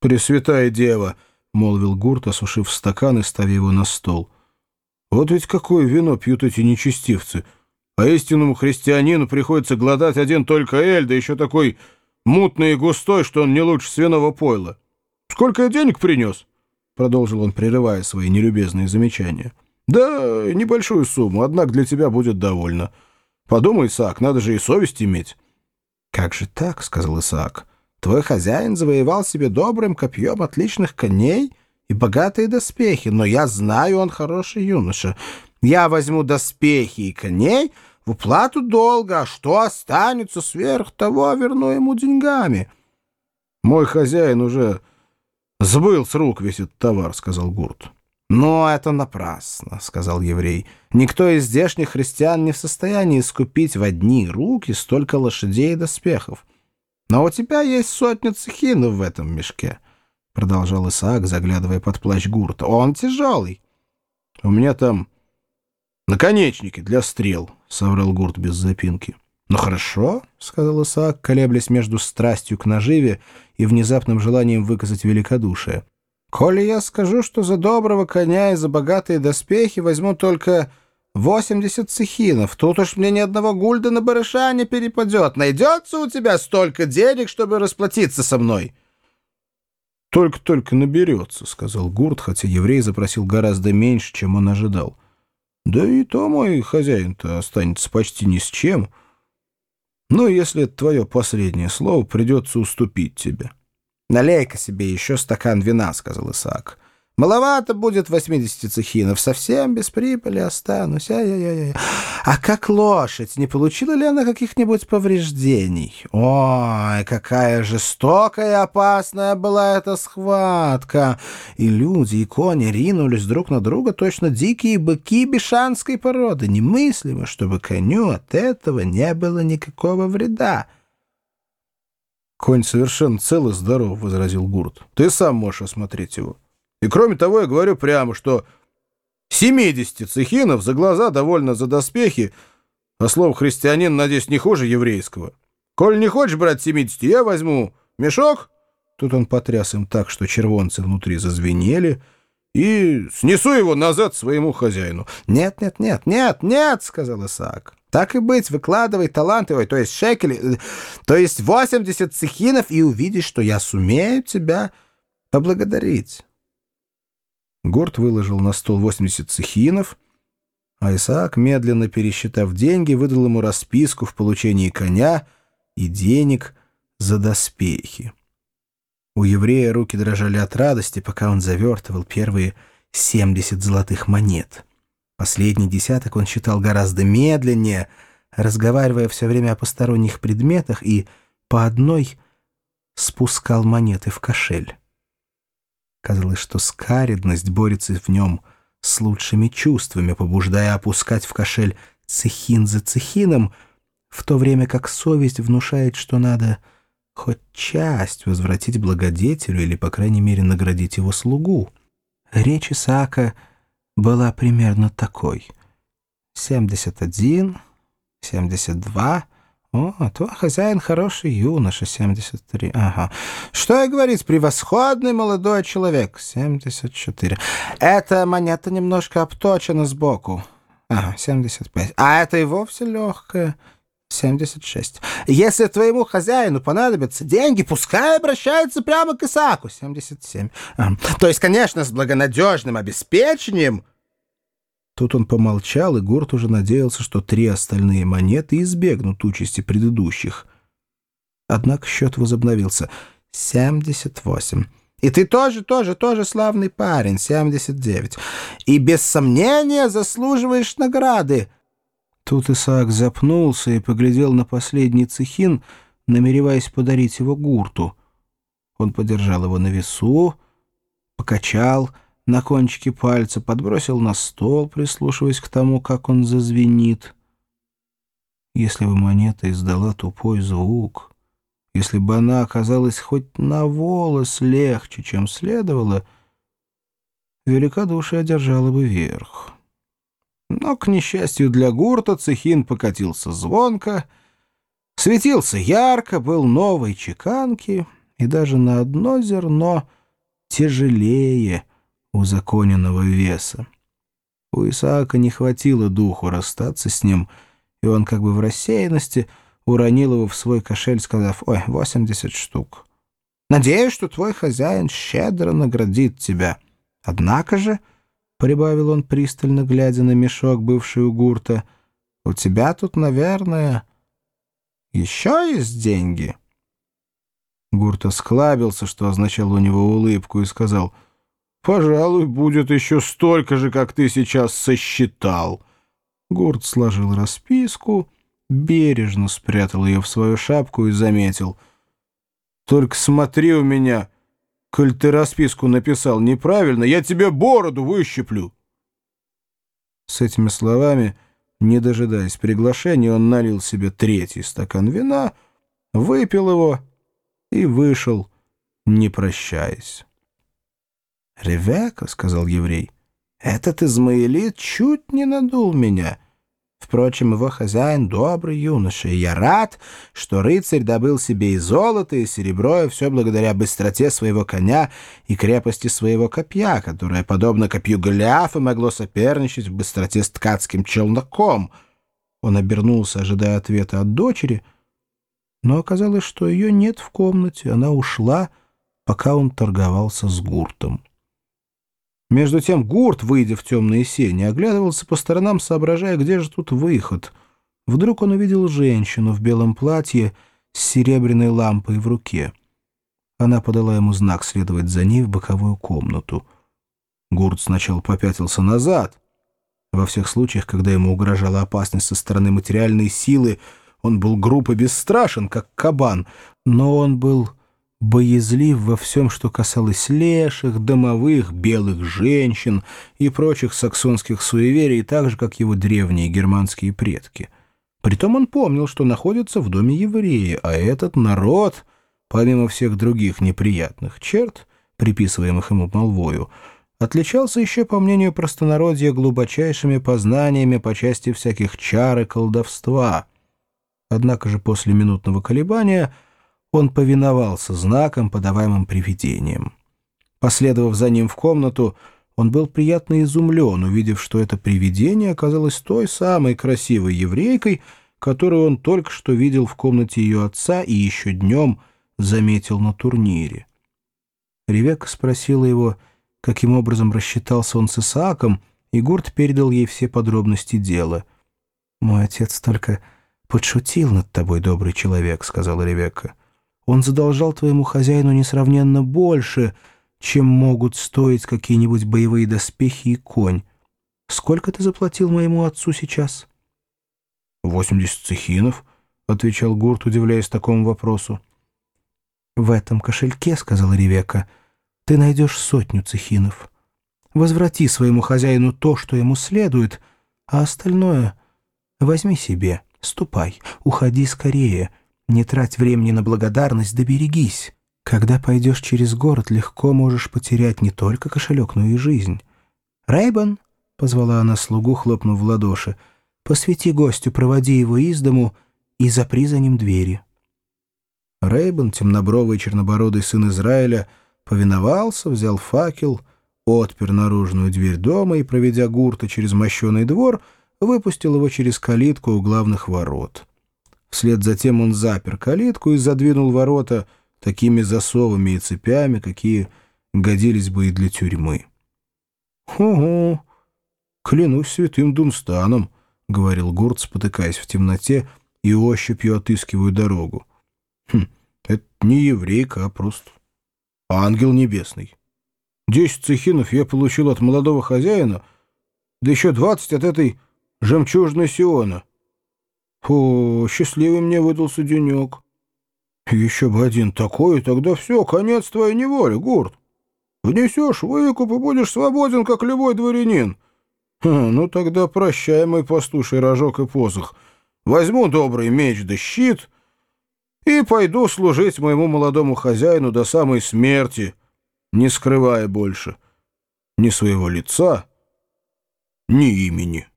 «Пресвятая дева!» — молвил Гурт, осушив стакан и ставя его на стол. «Вот ведь какое вино пьют эти нечестивцы! А истинному христианину приходится гладать один только эль, да еще такой мутный и густой, что он не лучше свиного пойла. Сколько я денег принес?» — продолжил он, прерывая свои нелюбезные замечания. «Да, небольшую сумму, однако для тебя будет довольно. Подумай, Исаак, надо же и совесть иметь». «Как же так?» — сказал Исаак. Твой хозяин завоевал себе добрым копьем отличных коней и богатые доспехи, но я знаю, он хороший юноша. Я возьму доспехи и коней в уплату долга, а что останется сверх того, верну ему деньгами. — Мой хозяин уже сбыл с рук весь этот товар, — сказал Гурт. — Но это напрасно, — сказал еврей. Никто из здешних христиан не в состоянии скупить в одни руки столько лошадей и доспехов. Но у тебя есть сотня цехинов в этом мешке, — продолжал Исаак, заглядывая под плащ гурта. Он тяжелый. — У меня там наконечники для стрел, — соврал гурт без запинки. — Ну хорошо, — сказал Исаак, колеблясь между страстью к наживе и внезапным желанием выказать великодушие. — Коли я скажу, что за доброго коня и за богатые доспехи возьму только 80 цехинов. Тут уж мне ни одного гульда на барыша не перепадет. Найдется у тебя столько денег, чтобы расплатиться со мной?» «Только-только наберется», — сказал Гурт, хотя еврей запросил гораздо меньше, чем он ожидал. «Да и то мой хозяин-то останется почти ни с чем. Но если это твое последнее слово, придется уступить тебе». «Налей-ка себе еще стакан вина», — сказал Исаак. Маловато будет 80 цехинов, совсем без прибыли останусь. Ай-яй-яй. А как лошадь, не получила ли она каких-нибудь повреждений? Ой, какая жестокая и опасная была эта схватка! И люди, и кони ринулись друг на друга, точно дикие быки бешанской породы. Немыслимо, чтобы коню от этого не было никакого вреда. «Конь совершенно цел и здоров», — возразил Гурт. «Ты сам можешь осмотреть его». И кроме того, я говорю прямо, что 70 цехинов за глаза довольно за доспехи, а слово «христианин», надеюсь, не хуже еврейского. Коль не хочешь брать 70, я возьму мешок. Тут он потряс им так, что червонцы внутри зазвенели, и снесу его назад своему хозяину. «Нет, нет, нет, нет, нет», — сказал Исаак. «Так и быть, выкладывай таланты, ой, то есть шекели, э, то есть 80 цехинов, и увидишь, что я сумею тебя поблагодарить». Горд выложил на стол 80 цехинов, а Исаак, медленно пересчитав деньги, выдал ему расписку в получении коня и денег за доспехи. У еврея руки дрожали от радости, пока он завертывал первые 70 золотых монет. Последний десяток он считал гораздо медленнее, разговаривая все время о посторонних предметах и по одной спускал монеты в кошель. Казалось, что скаридность борется в нем с лучшими чувствами, побуждая опускать в кошель цехин за цехином, в то время как совесть внушает, что надо хоть часть возвратить благодетелю или, по крайней мере, наградить его слугу. Речь Исаака была примерно такой. «Семьдесят один, семьдесят два...» «О, твой хозяин хороший юноша, 73. Ага. Что и говорить, превосходный молодой человек, 74. Эта монета немножко обточена сбоку. Ага, 75. А это и вовсе легкая». 76. Если твоему хозяину понадобятся деньги, пускай обращается прямо к Исааку. 77. А, то есть, конечно, с благонадежным обеспечением Тут он помолчал, и Горд уже надеялся, что три остальные монеты избегнут участи предыдущих. Однако счет возобновился. «Семьдесят восемь». «И ты тоже, тоже, тоже славный парень, семьдесят девять. И без сомнения заслуживаешь награды». Тут Исаак запнулся и поглядел на последний цехин, намереваясь подарить его гурту. Он подержал его на весу, покачал — на кончике пальца, подбросил на стол, прислушиваясь к тому, как он зазвенит. Если бы монета издала тупой звук, если бы она оказалась хоть на волос легче, чем следовало, великодушие одержало бы верх. Но, к несчастью для гурта, цехин покатился звонко, светился ярко, был новой чеканки — и даже на одно зерно тяжелее узаконенного веса. У Исаака не хватило духу расстаться с ним, и он как бы в рассеянности уронил его в свой кошель, сказав «Ой, 80 штук». «Надеюсь, что твой хозяин щедро наградит тебя. Однако же...» — прибавил он, пристально глядя на мешок, бывший у гурта. «У тебя тут, наверное, еще есть деньги?» Гурт осклабился, что означало у него улыбку, и сказал, «Пожалуй, будет еще столько же, как ты сейчас сосчитал». Гурт сложил расписку, бережно спрятал ее в свою шапку и заметил, «Только смотри у меня!» Коль ты расписку написал неправильно, я тебе бороду выщеплю. С этими словами, не дожидаясь приглашения, он налил себе третий стакан вина, выпил его и вышел, не прощаясь. «Ревека», — сказал еврей, — «этот Измаилит чуть не надул меня». Впрочем, его хозяин — добрый юноша, и я рад, что рыцарь добыл себе и золото, и серебро, и все благодаря быстроте своего коня и крепости своего копья, которое, подобно копью Голиафа, могло соперничать в быстроте с ткацким челноком. Он обернулся, ожидая ответа от дочери, но оказалось, что ее нет в комнате, она ушла, пока он торговался с гуртом. Между тем Гурт, выйдя в темные сени, оглядывался по сторонам, соображая, где же тут выход. Вдруг он увидел женщину в белом платье с серебряной лампой в руке. Она подала ему знак следовать за ней в боковую комнату. Гурт сначала попятился назад. Во всех случаях, когда ему угрожала опасность со стороны материальной силы, он был груб и бесстрашен, как кабан, но он был боязлив во всем, что касалось леших, домовых, белых женщин и прочих саксонских суеверий, так же, как его древние германские предки. Притом он помнил, что находится в доме еврея, а этот народ, помимо всех других неприятных черт, приписываемых ему молвою, отличался еще, по мнению простонародья, глубочайшими познаниями по части всяких чар и колдовства. Однако же после минутного колебания — он повиновался знакам, подаваемым привидением. Последовав за ним в комнату, он был приятно изумлен, увидев, что это привидение оказалось той самой красивой еврейкой, которую он только что видел в комнате ее отца и еще днем заметил на турнире. Ревекка спросила его, каким образом рассчитался он с Исааком, и Гурт передал ей все подробности дела. «Мой отец только подшутил над тобой, добрый человек», — сказала Ревекка. Он задолжал твоему хозяину несравненно больше, чем могут стоить какие-нибудь боевые доспехи и конь. Сколько ты заплатил моему отцу сейчас?» «Восемьдесят цехинов», — отвечал Гурт, удивляясь такому вопросу. «В этом кошельке, — сказала Ревека, — ты найдешь сотню цехинов. Возврати своему хозяину то, что ему следует, а остальное возьми себе, ступай, уходи скорее». Не трать времени на благодарность, да берегись. Когда пойдешь через город, легко можешь потерять не только кошелек, но и жизнь. «Рейбан», — позвала она слугу, хлопнув в ладоши, — «посвети гостю, проводи его из дому и запри за ним двери». Рейбан, темнобровый чернобородый сын Израиля, повиновался, взял факел, отпер наружную дверь дома и, проведя гурта через мощеный двор, выпустил его через калитку у главных ворот. Вслед за тем он запер калитку и задвинул ворота такими засовами и цепями, какие годились бы и для тюрьмы. «Ого! Клянусь святым Дунстаном!» — говорил Гурт, спотыкаясь в темноте и ощупью отыскивая дорогу. «Хм, это не еврейка, а просто ангел небесный. Десять цехинов я получил от молодого хозяина, да еще двадцать от этой жемчужной Сиона». О, счастливый мне выдался денек. Еще бы один такой, и тогда все, конец твоей неволи, Гурт. Внесешь выкуп и будешь свободен, как любой дворянин. Ха, ну тогда прощай, мой пастуший рожок и посох. Возьму добрый меч да щит и пойду служить моему молодому хозяину до самой смерти, не скрывая больше ни своего лица, ни имени».